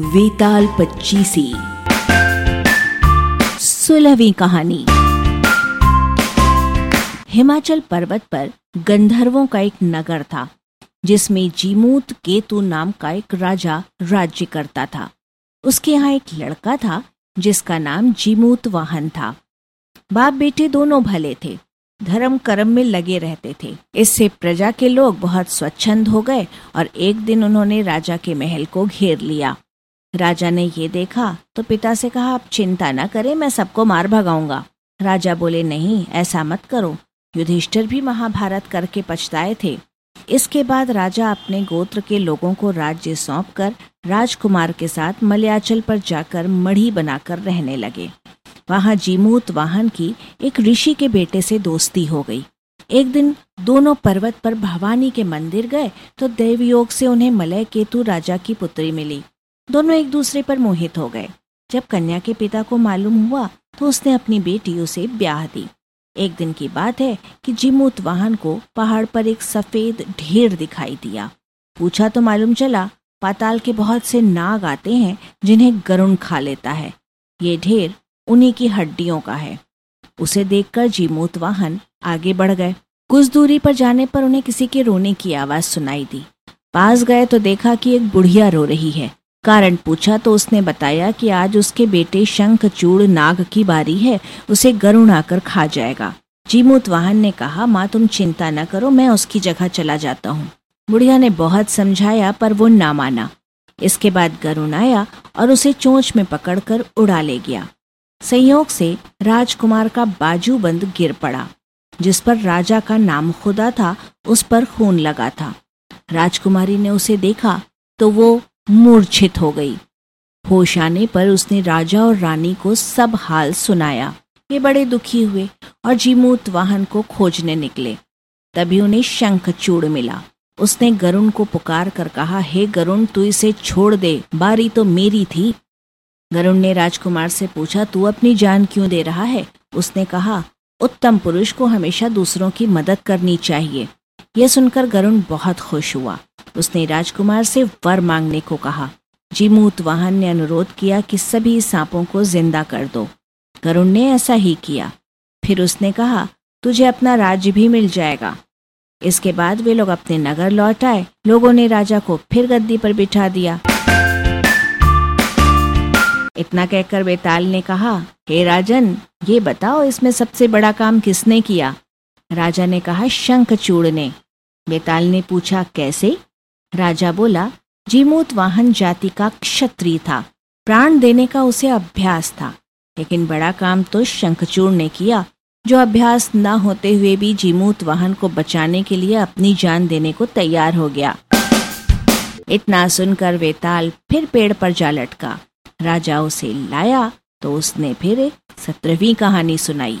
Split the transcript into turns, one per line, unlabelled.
वेताल पच्चीसी। सोलहवीं कहानी। हिमाचल पर्वत पर गंधर्वों का एक नगर था, जिसमें जीमूत केतु नाम का एक राजा राज्य करता था। उसके यहाँ एक लड़का था, जिसका नाम जीमूत वाहन था। बाप बेटे दोनों भले थे, धर्म कर्म में लगे रहते थे। इससे प्रजा के लोग बहुत स्वच्छंद हो गए और एक दिन उन्होंने राजा के महल को घेर लिया। राजा ने ये देखा तो पिता से कहा, आप चिंता न करें, मैं सबको मार भगाऊँगा। राजा बोले, नहीं, ऐसा मत करो। युधिष्ठिर भी महाभारत करके पछताए थे। इसके बाद राजा अपने गोत्र के लोगों को राज्य सौंपकर राजकुमार के साथ मलयाचल पर जाकर मढ़ी बनाकर रहने लगे। वहाँ जीमूत वाहन की एक ऋषि के बेटे से दोस्ती हो गई। एक दिन दोनों पर्वत पर भवानी के मंदिर गए तो देवयोग से उन्हें मलय केतु राजा की पुत्री मिली। दोनों एक दूसरे पर मोहित हो गए। जब कन्या के पिता को मालूम हुआ तो उसने अपनी बेटी उसे ब्याह दी। एक दिन की बात है कि जिमूत वाहन को पहाड़ पर एक सफ़ेद ढेर दिखाई दिया। पूछा तो मालूम चला, पाताल के बहुत से नाग आते हैं, जिन्हें गरुण खा लेता है। ये ढेर उन्हीं की हड्डियों का है। उसे देखकर जीमूत वाहन आगे बढ़ गए। कुछ दूरी पर जाने पर उन्हें किसी के रोने की आवाज़ सुनाई दी। पास गए तो देखा कि एक बुढ़िया रो रही है। कारण पूछा तो उसने बताया कि आज उसके बेटे शंख चूड़ नाग की बारी है, उसे गरुण आकर खा जाएगा। जीमूत वाहन ने कहा, माँ, तुम चिंता न करो, मैं उसकी जगह चला जाता हूँ। बुढ़िया ने बहुत समझाया, पर वो ना माना। इसके बाद गरुण आया और उसे चोंच में पकड़कर उड़ा ले गया। संयोग से राजकुमार का बाजू बंद गिर पड़ा, जिस पर राजा का नाम खुदा था, उस पर खून लगा था। राजकुमारी ने उसे देखा तो वो मूर्छित हो गई। होश आने पर उसने राजा और रानी को सब हाल सुनाया। वे बड़े दुखी हुए और जीमूत वाहन को खोजने निकले। तभी उन्हें शंख चूड़ मिला। उसने गरुण को पुकार कर कहा, हे गरुण, तू इसे छोड़ दे। बारी तो मेरी थी। गरुण ने राजकुमार से पूछा, तू अपनी जान क्यों दे रहा है? उसने कहा, उत्तम पुरुष को हमेशा दूसरों की मदद करनी चाहिए। यह सुनकर गरुण बहुत खुश हुआ। उसने राजकुमार से वर मांगने को कहा। जीमूत वाहन ने अनुरोध किया कि सभी सांपों को ज़िंदा कर दो। करुण ने ऐसा ही किया। फिर उसने कहा, तुझे अपना राज्य भी मिल जाएगा। इसके बाद वे लोग अपने नगर लौट आए। लोगों ने राजा को फिर गद्दी पर बिठा दिया। इतना कहकर बेताल ने कहा, हे राजन, ये बताओ इसमें सबसे बड़ा काम किसने किया? राजा ने कहा शंखचूड़ ने बेताल ने पूछा, कैसे? राजा बोला, जीमूत वाहन जाति का क्षत्रिय था। प्राण देने का उसे अभ्यास था। लेकिन बड़ा काम तो शंखचूड़ ने किया, जो अभ्यास न होते हुए भी जीमूत वाहन को बचाने के लिए अपनी जान देने को तैयार हो गया। इतना सुनकर वेताल फिर पेड़ पर जा लटका। राजा उसे लाया तो उसने फिर सत्रहवीं कहानी सुनाई।